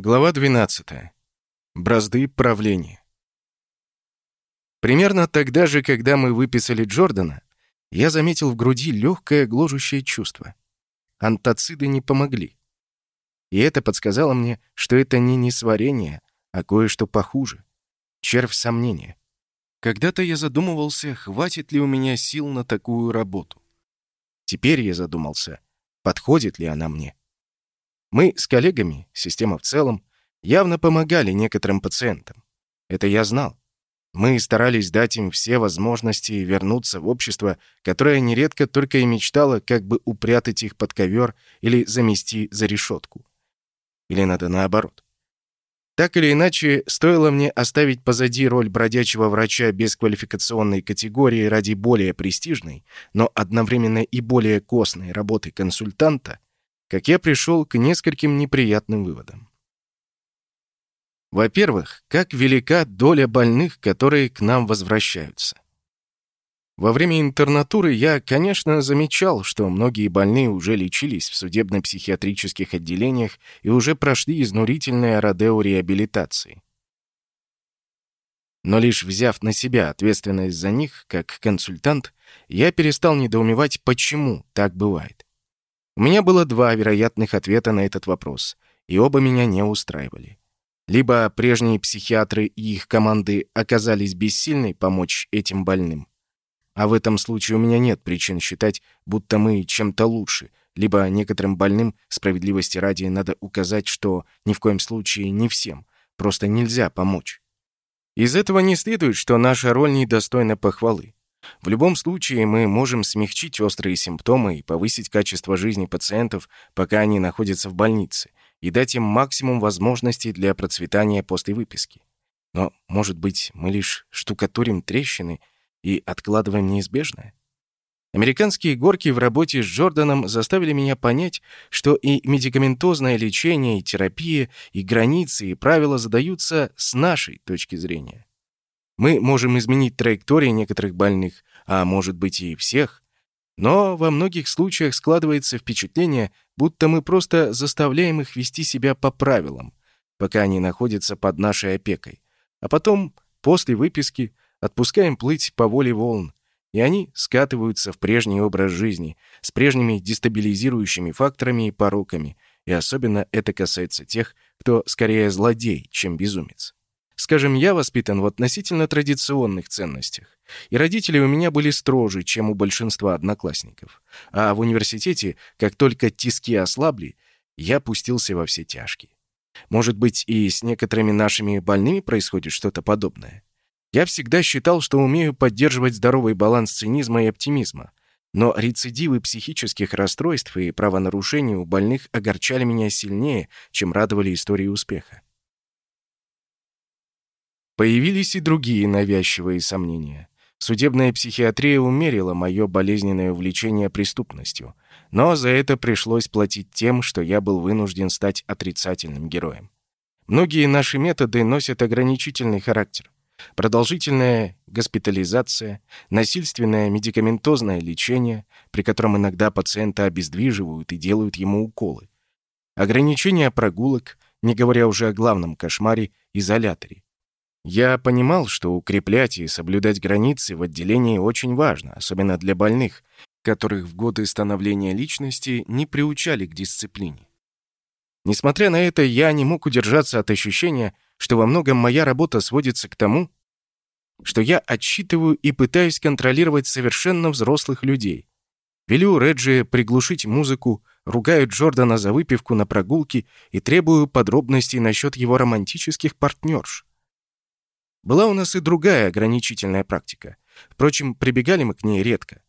Глава 12. Бразды правления. Примерно тогда же, когда мы выписали Джордана, я заметил в груди легкое гложущее чувство. Антациды не помогли. И это подсказало мне, что это не несварение, а кое-что похуже. Червь сомнения. Когда-то я задумывался, хватит ли у меня сил на такую работу. Теперь я задумался, подходит ли она мне. Мы с коллегами, система в целом, явно помогали некоторым пациентам. Это я знал. Мы старались дать им все возможности вернуться в общество, которое нередко только и мечтало как бы упрятать их под ковер или замести за решетку. Или надо наоборот. Так или иначе, стоило мне оставить позади роль бродячего врача без квалификационной категории ради более престижной, но одновременно и более костной работы консультанта, как я пришел к нескольким неприятным выводам. Во-первых, как велика доля больных, которые к нам возвращаются. Во время интернатуры я, конечно, замечал, что многие больные уже лечились в судебно-психиатрических отделениях и уже прошли изнурительное родео реабилитации. Но лишь взяв на себя ответственность за них, как консультант, я перестал недоумевать, почему так бывает. У меня было два вероятных ответа на этот вопрос, и оба меня не устраивали. Либо прежние психиатры и их команды оказались бессильны помочь этим больным, а в этом случае у меня нет причин считать, будто мы чем-то лучше, либо некоторым больным, справедливости ради, надо указать, что ни в коем случае не всем, просто нельзя помочь. Из этого не следует, что наша роль недостойна похвалы. В любом случае мы можем смягчить острые симптомы и повысить качество жизни пациентов, пока они находятся в больнице, и дать им максимум возможностей для процветания после выписки. Но, может быть, мы лишь штукатурим трещины и откладываем неизбежное? Американские горки в работе с Джорданом заставили меня понять, что и медикаментозное лечение, и терапия, и границы, и правила задаются с нашей точки зрения. Мы можем изменить траектории некоторых больных, а может быть и всех. Но во многих случаях складывается впечатление, будто мы просто заставляем их вести себя по правилам, пока они находятся под нашей опекой. А потом, после выписки, отпускаем плыть по воле волн, и они скатываются в прежний образ жизни с прежними дестабилизирующими факторами и пороками, и особенно это касается тех, кто скорее злодей, чем безумец. Скажем, я воспитан в относительно традиционных ценностях. И родители у меня были строже, чем у большинства одноклассников. А в университете, как только тиски ослабли, я пустился во все тяжкие. Может быть, и с некоторыми нашими больными происходит что-то подобное. Я всегда считал, что умею поддерживать здоровый баланс цинизма и оптимизма. Но рецидивы психических расстройств и правонарушений у больных огорчали меня сильнее, чем радовали истории успеха. Появились и другие навязчивые сомнения. Судебная психиатрия умерила мое болезненное увлечение преступностью, но за это пришлось платить тем, что я был вынужден стать отрицательным героем. Многие наши методы носят ограничительный характер. Продолжительная госпитализация, насильственное медикаментозное лечение, при котором иногда пациента обездвиживают и делают ему уколы. Ограничение прогулок, не говоря уже о главном кошмаре – изоляторе. Я понимал, что укреплять и соблюдать границы в отделении очень важно, особенно для больных, которых в годы становления личности не приучали к дисциплине. Несмотря на это, я не мог удержаться от ощущения, что во многом моя работа сводится к тому, что я отсчитываю и пытаюсь контролировать совершенно взрослых людей. Велю Реджи приглушить музыку, ругаю Джордана за выпивку на прогулке и требую подробностей насчет его романтических партнерш. Была у нас и другая ограничительная практика. Впрочем, прибегали мы к ней редко.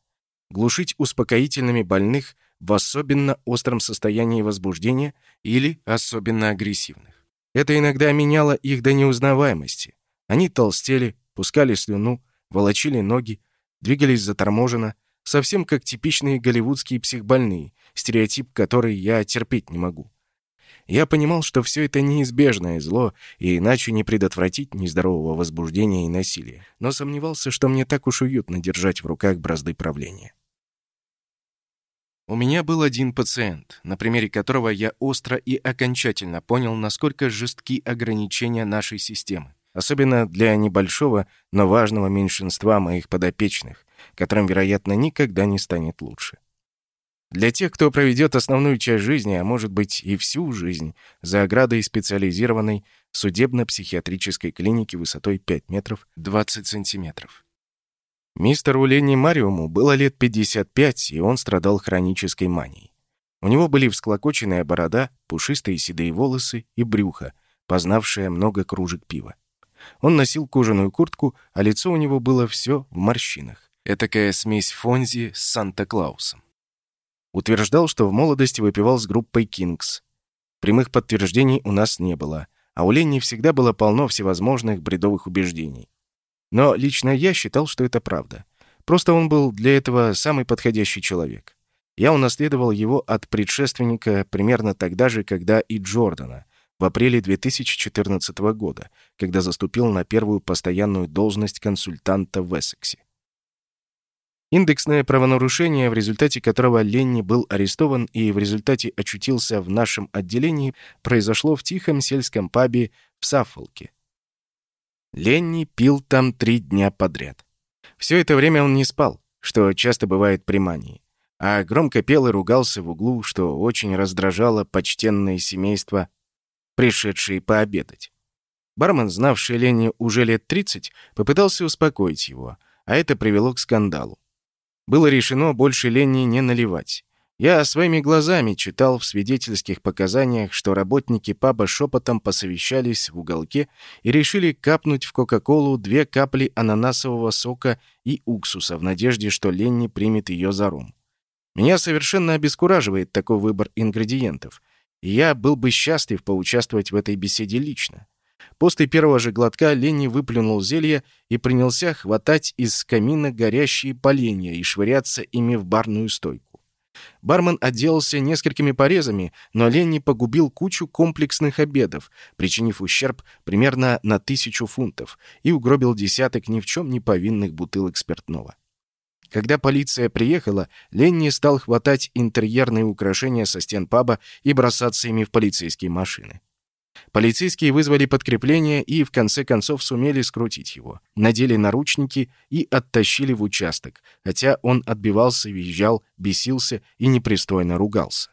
Глушить успокоительными больных в особенно остром состоянии возбуждения или особенно агрессивных. Это иногда меняло их до неузнаваемости. Они толстели, пускали слюну, волочили ноги, двигались заторможенно, совсем как типичные голливудские психбольные, стереотип который я терпеть не могу. Я понимал, что все это неизбежное зло, и иначе не предотвратить нездорового возбуждения и насилия, но сомневался, что мне так уж уютно держать в руках бразды правления. У меня был один пациент, на примере которого я остро и окончательно понял, насколько жестки ограничения нашей системы. Особенно для небольшого, но важного меньшинства моих подопечных, которым, вероятно, никогда не станет лучше. Для тех, кто проведет основную часть жизни, а может быть и всю жизнь, за оградой специализированной судебно-психиатрической клиники высотой 5 метров 20 сантиметров. Мистеру Ленни Мариуму было лет 55, и он страдал хронической манией. У него были всклокоченная борода, пушистые седые волосы и брюхо, познавшее много кружек пива. Он носил кожаную куртку, а лицо у него было все в морщинах. Этакая смесь Фонзи с Санта-Клаусом. Утверждал, что в молодости выпивал с группой «Кингс». Прямых подтверждений у нас не было, а у Ленни всегда было полно всевозможных бредовых убеждений. Но лично я считал, что это правда. Просто он был для этого самый подходящий человек. Я унаследовал его от предшественника примерно тогда же, когда и Джордана, в апреле 2014 года, когда заступил на первую постоянную должность консультанта в Эссексе. Индексное правонарушение, в результате которого Ленни был арестован и в результате очутился в нашем отделении, произошло в тихом сельском пабе в Саффолке, Ленни пил там три дня подряд. Все это время он не спал, что часто бывает при мании, а громко пел и ругался в углу, что очень раздражало почтенное семейство, пришедшие пообедать. Бармен, знавший Ленни уже лет 30, попытался успокоить его, а это привело к скандалу. Было решено больше Ленни не наливать. Я своими глазами читал в свидетельских показаниях, что работники паба шепотом посовещались в уголке и решили капнуть в Кока-Колу две капли ананасового сока и уксуса в надежде, что Ленни примет ее за ром. Меня совершенно обескураживает такой выбор ингредиентов, и я был бы счастлив поучаствовать в этой беседе лично. После первого же глотка Ленни выплюнул зелье и принялся хватать из камина горящие поленья и швыряться ими в барную стойку. Бармен отделался несколькими порезами, но Ленни погубил кучу комплексных обедов, причинив ущерб примерно на тысячу фунтов, и угробил десяток ни в чем не повинных бутылок спиртного. Когда полиция приехала, Ленни стал хватать интерьерные украшения со стен паба и бросаться ими в полицейские машины. Полицейские вызвали подкрепление и, в конце концов, сумели скрутить его. Надели наручники и оттащили в участок, хотя он отбивался, визжал, бесился и непристойно ругался.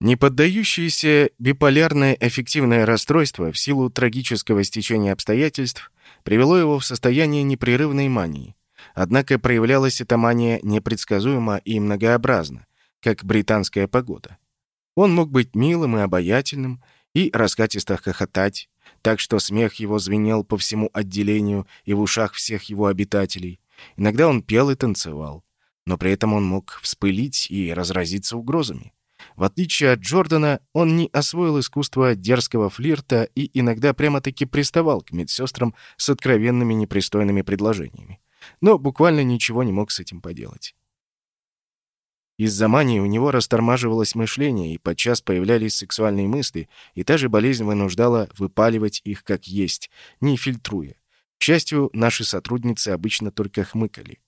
Неподдающееся биполярное эффективное расстройство в силу трагического стечения обстоятельств привело его в состояние непрерывной мании. Однако проявлялась эта мания непредсказуемо и многообразно, как британская погода. Он мог быть милым и обаятельным, и раскатисто хохотать, так что смех его звенел по всему отделению и в ушах всех его обитателей. Иногда он пел и танцевал, но при этом он мог вспылить и разразиться угрозами. В отличие от Джордана, он не освоил искусство дерзкого флирта и иногда прямо-таки приставал к медсестрам с откровенными непристойными предложениями. Но буквально ничего не мог с этим поделать. Из-за мании у него растормаживалось мышление, и подчас появлялись сексуальные мысли, и та же болезнь вынуждала выпаливать их как есть, не фильтруя. К счастью, наши сотрудницы обычно только хмыкали.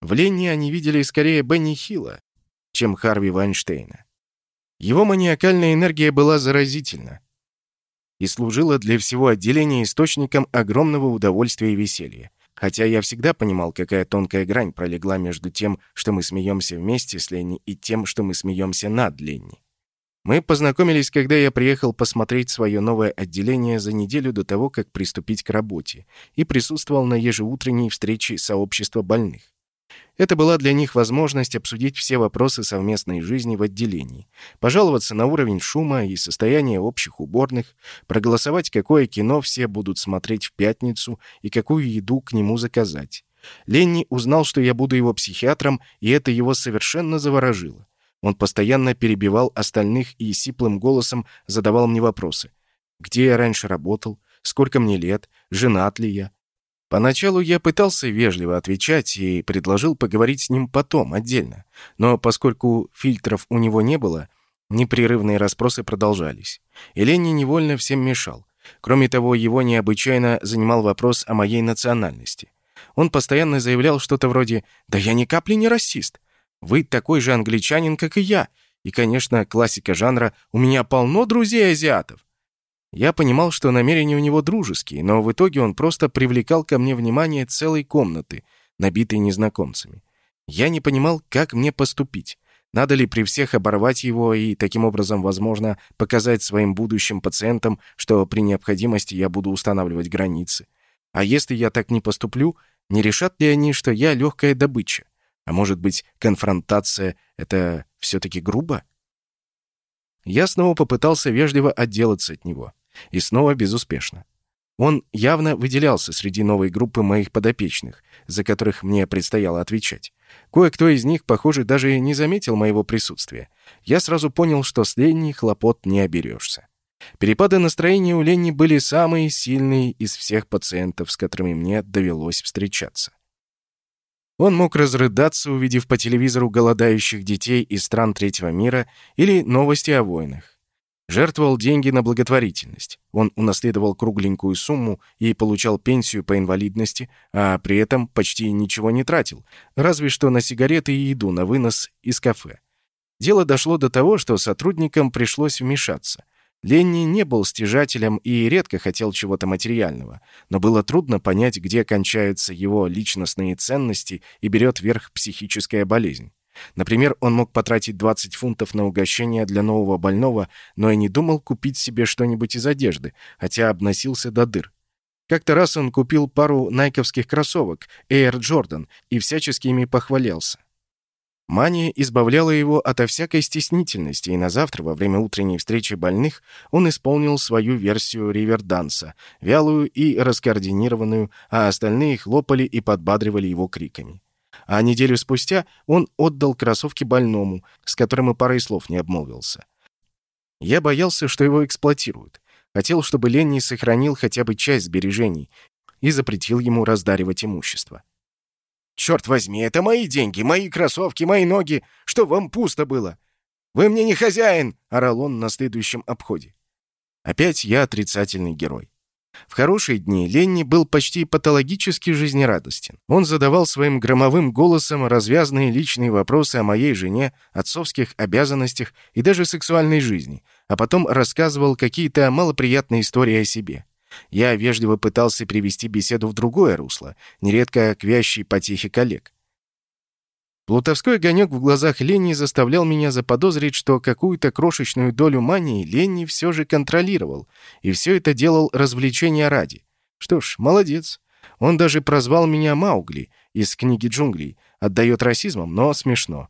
В Ленне они видели скорее Бенни Хилла, чем Харви Вайнштейна. Его маниакальная энергия была заразительна и служила для всего отделения источником огромного удовольствия и веселья. Хотя я всегда понимал, какая тонкая грань пролегла между тем, что мы смеемся вместе с Ленни, и тем, что мы смеемся над Ленни. Мы познакомились, когда я приехал посмотреть свое новое отделение за неделю до того, как приступить к работе, и присутствовал на ежеутренней встрече сообщества больных. Это была для них возможность обсудить все вопросы совместной жизни в отделении, пожаловаться на уровень шума и состояние общих уборных, проголосовать, какое кино все будут смотреть в пятницу и какую еду к нему заказать. Ленни узнал, что я буду его психиатром, и это его совершенно заворожило. Он постоянно перебивал остальных и сиплым голосом задавал мне вопросы. Где я раньше работал? Сколько мне лет? Женат ли я? Поначалу я пытался вежливо отвечать и предложил поговорить с ним потом, отдельно. Но поскольку фильтров у него не было, непрерывные расспросы продолжались. И Ленни невольно всем мешал. Кроме того, его необычайно занимал вопрос о моей национальности. Он постоянно заявлял что-то вроде «Да я ни капли не расист». Вы такой же англичанин, как и я. И, конечно, классика жанра «У меня полно друзей-азиатов». Я понимал, что намерения у него дружеские, но в итоге он просто привлекал ко мне внимание целой комнаты, набитой незнакомцами. Я не понимал, как мне поступить. Надо ли при всех оборвать его и таким образом, возможно, показать своим будущим пациентам, что при необходимости я буду устанавливать границы? А если я так не поступлю, не решат ли они, что я легкая добыча? А может быть, конфронтация — это все-таки грубо? Я снова попытался вежливо отделаться от него. И снова безуспешно. Он явно выделялся среди новой группы моих подопечных, за которых мне предстояло отвечать. Кое-кто из них, похоже, даже не заметил моего присутствия. Я сразу понял, что с Ленни хлопот не оберешься. Перепады настроения у Ленни были самые сильные из всех пациентов, с которыми мне довелось встречаться. Он мог разрыдаться, увидев по телевизору голодающих детей из стран третьего мира или новости о войнах. Жертвовал деньги на благотворительность. Он унаследовал кругленькую сумму и получал пенсию по инвалидности, а при этом почти ничего не тратил, разве что на сигареты и еду на вынос из кафе. Дело дошло до того, что сотрудникам пришлось вмешаться. Ленни не был стяжателем и редко хотел чего-то материального, но было трудно понять, где кончаются его личностные ценности и берет верх психическая болезнь. Например, он мог потратить 20 фунтов на угощение для нового больного, но и не думал купить себе что-нибудь из одежды, хотя обносился до дыр. Как-то раз он купил пару найковских кроссовок Air Jordan и всячески ими похвалялся. Мания избавляла его ото всякой стеснительности, и на завтра, во время утренней встречи больных, он исполнил свою версию риверданса, вялую и раскоординированную, а остальные хлопали и подбадривали его криками а неделю спустя он отдал кроссовки больному, с которым и парой слов не обмолвился. Я боялся, что его эксплуатируют. Хотел, чтобы Ленни сохранил хотя бы часть сбережений и запретил ему раздаривать имущество. «Черт возьми, это мои деньги, мои кроссовки, мои ноги! Что вам пусто было? Вы мне не хозяин!» — орал он на следующем обходе. Опять я отрицательный герой. В хорошие дни Ленни был почти патологически жизнерадостен. Он задавал своим громовым голосом развязные личные вопросы о моей жене, отцовских обязанностях и даже сексуальной жизни, а потом рассказывал какие-то малоприятные истории о себе. Я вежливо пытался привести беседу в другое русло, нередко к вящей потехе коллег. Плутовской огонек в глазах Ленни заставлял меня заподозрить, что какую-то крошечную долю мании Ленни все же контролировал, и все это делал развлечения ради. Что ж, молодец. Он даже прозвал меня Маугли из книги джунглей. Отдает расизмом, но смешно.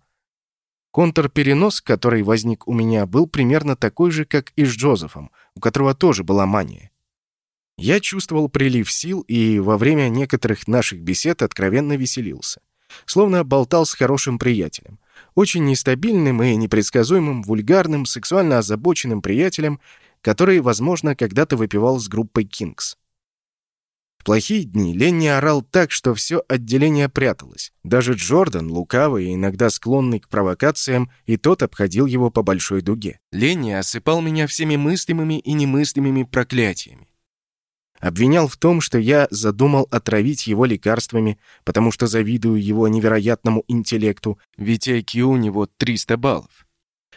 Контрперенос, который возник у меня, был примерно такой же, как и с Джозефом, у которого тоже была мания. Я чувствовал прилив сил и во время некоторых наших бесед откровенно веселился словно болтал с хорошим приятелем. Очень нестабильным и непредсказуемым, вульгарным, сексуально озабоченным приятелем, который, возможно, когда-то выпивал с группой «Кингс». В плохие дни Ленни орал так, что все отделение пряталось. Даже Джордан, лукавый и иногда склонный к провокациям, и тот обходил его по большой дуге. Ленни осыпал меня всеми мыслимыми и немыслимыми проклятиями. Обвинял в том, что я задумал отравить его лекарствами, потому что завидую его невероятному интеллекту, ведь IQ у него 300 баллов.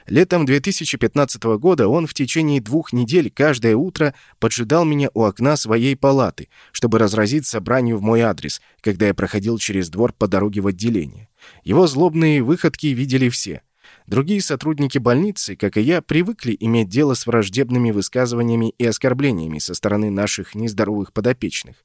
Летом 2015 года он в течение двух недель каждое утро поджидал меня у окна своей палаты, чтобы разразить собранию в мой адрес, когда я проходил через двор по дороге в отделение. Его злобные выходки видели все. Другие сотрудники больницы, как и я, привыкли иметь дело с враждебными высказываниями и оскорблениями со стороны наших нездоровых подопечных.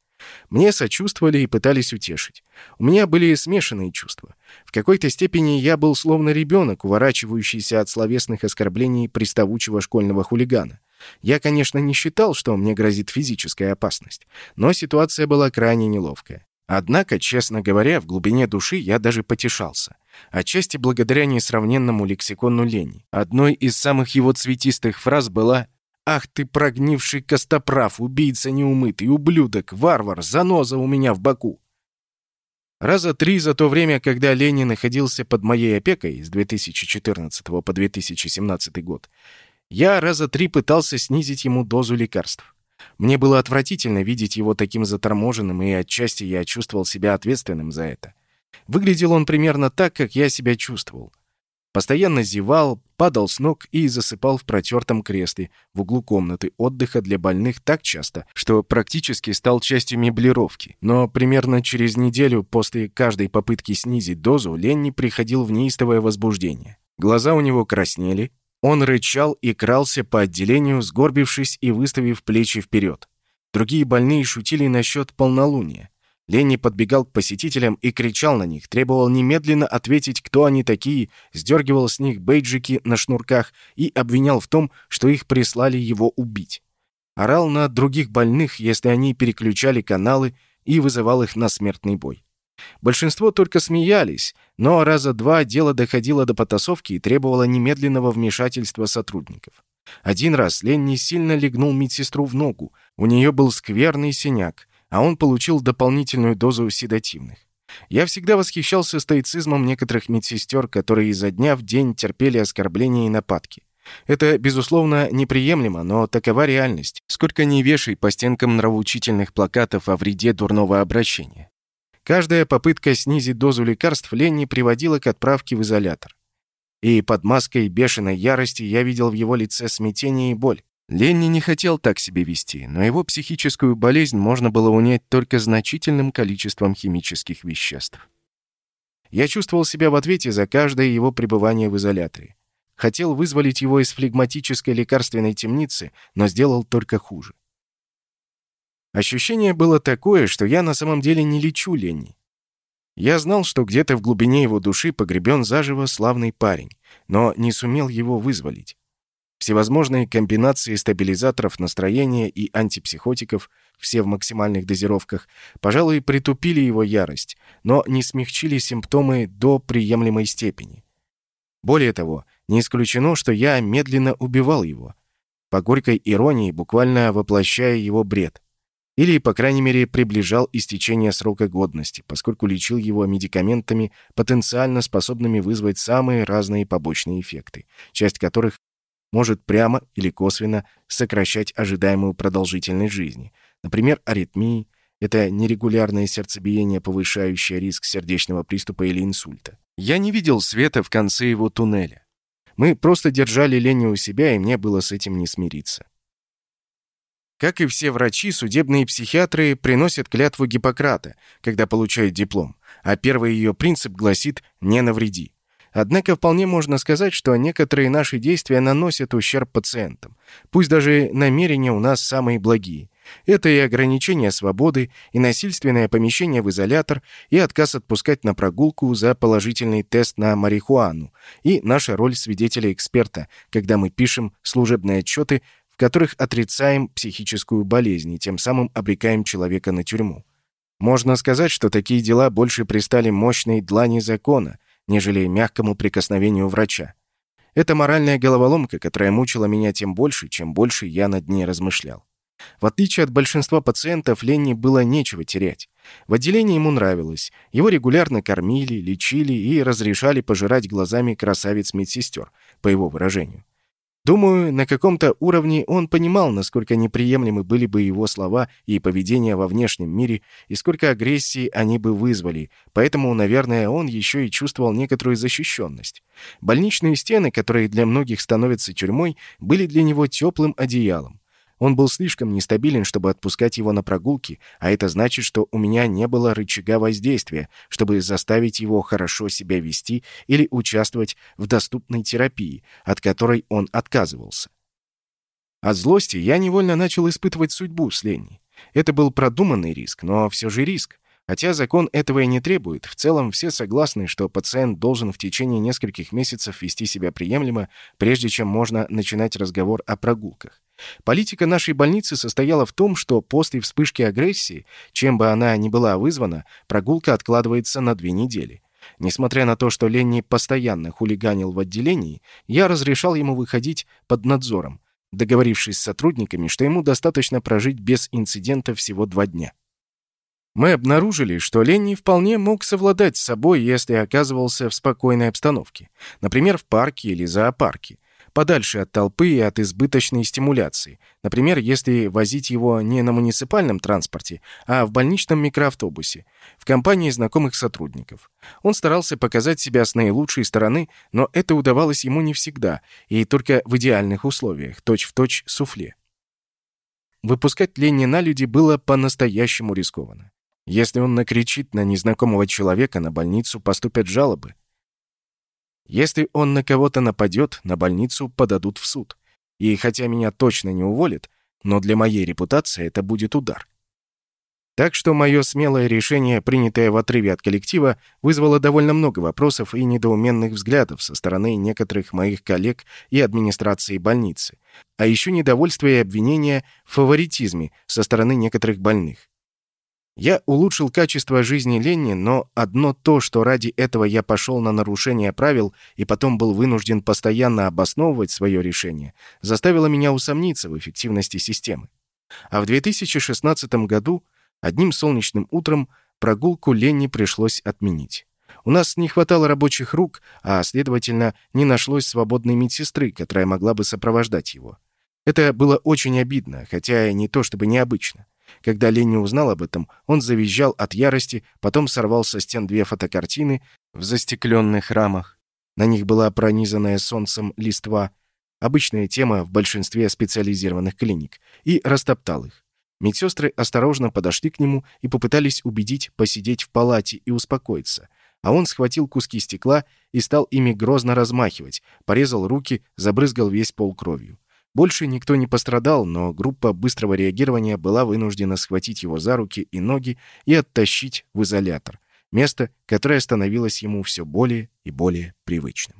Мне сочувствовали и пытались утешить. У меня были смешанные чувства. В какой-то степени я был словно ребенок, уворачивающийся от словесных оскорблений приставучего школьного хулигана. Я, конечно, не считал, что мне грозит физическая опасность, но ситуация была крайне неловкая. Однако, честно говоря, в глубине души я даже потешался. Отчасти благодаря несравненному лексикону лени. Одной из самых его цветистых фраз была «Ах ты, прогнивший костоправ, убийца неумытый, ублюдок, варвар, заноза у меня в боку!» Раза три за то время, когда Ленин находился под моей опекой с 2014 по 2017 год, я раза три пытался снизить ему дозу лекарств. Мне было отвратительно видеть его таким заторможенным, и отчасти я чувствовал себя ответственным за это. Выглядел он примерно так, как я себя чувствовал. Постоянно зевал, падал с ног и засыпал в протертом кресле в углу комнаты отдыха для больных так часто, что практически стал частью меблировки. Но примерно через неделю после каждой попытки снизить дозу Ленни приходил в неистовое возбуждение. Глаза у него краснели, он рычал и крался по отделению, сгорбившись и выставив плечи вперед. Другие больные шутили насчет полнолуния. Ленни подбегал к посетителям и кричал на них, требовал немедленно ответить, кто они такие, сдергивал с них бейджики на шнурках и обвинял в том, что их прислали его убить. Орал на других больных, если они переключали каналы, и вызывал их на смертный бой. Большинство только смеялись, но раза два дело доходило до потасовки и требовало немедленного вмешательства сотрудников. Один раз Ленни сильно легнул медсестру в ногу, у нее был скверный синяк, а он получил дополнительную дозу седативных. Я всегда восхищался стоицизмом некоторых медсестер, которые изо дня в день терпели оскорбления и нападки. Это, безусловно, неприемлемо, но такова реальность. Сколько не вешай по стенкам нравоучительных плакатов о вреде дурного обращения. Каждая попытка снизить дозу лекарств Ленни приводила к отправке в изолятор. И под маской бешеной ярости я видел в его лице смятение и боль. Ленни не хотел так себя вести, но его психическую болезнь можно было унять только значительным количеством химических веществ. Я чувствовал себя в ответе за каждое его пребывание в изоляторе. Хотел вызволить его из флегматической лекарственной темницы, но сделал только хуже. Ощущение было такое, что я на самом деле не лечу Ленни. Я знал, что где-то в глубине его души погребен заживо славный парень, но не сумел его вызволить. Всевозможные комбинации стабилизаторов настроения и антипсихотиков, все в максимальных дозировках, пожалуй, притупили его ярость, но не смягчили симптомы до приемлемой степени. Более того, не исключено, что я медленно убивал его, по горькой иронии буквально воплощая его бред. Или, по крайней мере, приближал истечение срока годности, поскольку лечил его медикаментами, потенциально способными вызвать самые разные побочные эффекты, часть которых может прямо или косвенно сокращать ожидаемую продолжительность жизни. Например, аритмии – это нерегулярное сердцебиение, повышающее риск сердечного приступа или инсульта. Я не видел света в конце его туннеля. Мы просто держали Ленни у себя, и мне было с этим не смириться. Как и все врачи, судебные психиатры приносят клятву Гиппократа, когда получают диплом, а первый ее принцип гласит «не навреди». Однако вполне можно сказать, что некоторые наши действия наносят ущерб пациентам. Пусть даже намерения у нас самые благие. Это и ограничение свободы, и насильственное помещение в изолятор, и отказ отпускать на прогулку за положительный тест на марихуану, и наша роль свидетеля-эксперта, когда мы пишем служебные отчеты, в которых отрицаем психическую болезнь и тем самым обрекаем человека на тюрьму. Можно сказать, что такие дела больше пристали мощной длани закона – нежели мягкому прикосновению врача. Это моральная головоломка, которая мучила меня тем больше, чем больше я над ней размышлял. В отличие от большинства пациентов, Ленни было нечего терять. В отделении ему нравилось. Его регулярно кормили, лечили и разрешали пожирать глазами красавиц-медсестер, по его выражению. Думаю, на каком-то уровне он понимал, насколько неприемлемы были бы его слова и поведение во внешнем мире, и сколько агрессии они бы вызвали, поэтому, наверное, он еще и чувствовал некоторую защищенность. Больничные стены, которые для многих становятся тюрьмой, были для него теплым одеялом. Он был слишком нестабилен, чтобы отпускать его на прогулки, а это значит, что у меня не было рычага воздействия, чтобы заставить его хорошо себя вести или участвовать в доступной терапии, от которой он отказывался. От злости я невольно начал испытывать судьбу с Ленни. Это был продуманный риск, но все же риск. Хотя закон этого и не требует, в целом все согласны, что пациент должен в течение нескольких месяцев вести себя приемлемо, прежде чем можно начинать разговор о прогулках. Политика нашей больницы состояла в том, что после вспышки агрессии, чем бы она ни была вызвана, прогулка откладывается на две недели. Несмотря на то, что Ленни постоянно хулиганил в отделении, я разрешал ему выходить под надзором, договорившись с сотрудниками, что ему достаточно прожить без инцидента всего два дня. Мы обнаружили, что Ленни вполне мог совладать с собой, если оказывался в спокойной обстановке, например, в парке или зоопарке, подальше от толпы и от избыточной стимуляции. Например, если возить его не на муниципальном транспорте, а в больничном микроавтобусе, в компании знакомых сотрудников. Он старался показать себя с наилучшей стороны, но это удавалось ему не всегда, и только в идеальных условиях, точь-в-точь точь суфле. Выпускать Ленни на люди было по-настоящему рискованно. Если он накричит на незнакомого человека, на больницу поступят жалобы. Если он на кого-то нападет, на больницу подадут в суд. И хотя меня точно не уволят, но для моей репутации это будет удар. Так что мое смелое решение, принятое в отрыве от коллектива, вызвало довольно много вопросов и недоуменных взглядов со стороны некоторых моих коллег и администрации больницы, а еще недовольство и обвинения в фаворитизме со стороны некоторых больных. Я улучшил качество жизни Ленни, но одно то, что ради этого я пошел на нарушение правил и потом был вынужден постоянно обосновывать свое решение, заставило меня усомниться в эффективности системы. А в 2016 году, одним солнечным утром, прогулку Ленни пришлось отменить. У нас не хватало рабочих рук, а, следовательно, не нашлось свободной медсестры, которая могла бы сопровождать его. Это было очень обидно, хотя и не то чтобы необычно. Когда Ленни узнал об этом, он завизжал от ярости, потом сорвал со стен две фотокартины в застекленных рамах. На них была пронизанная солнцем листва, обычная тема в большинстве специализированных клиник, и растоптал их. Медсестры осторожно подошли к нему и попытались убедить посидеть в палате и успокоиться, а он схватил куски стекла и стал ими грозно размахивать, порезал руки, забрызгал весь пол кровью. Больше никто не пострадал, но группа быстрого реагирования была вынуждена схватить его за руки и ноги и оттащить в изолятор, место, которое становилось ему все более и более привычным.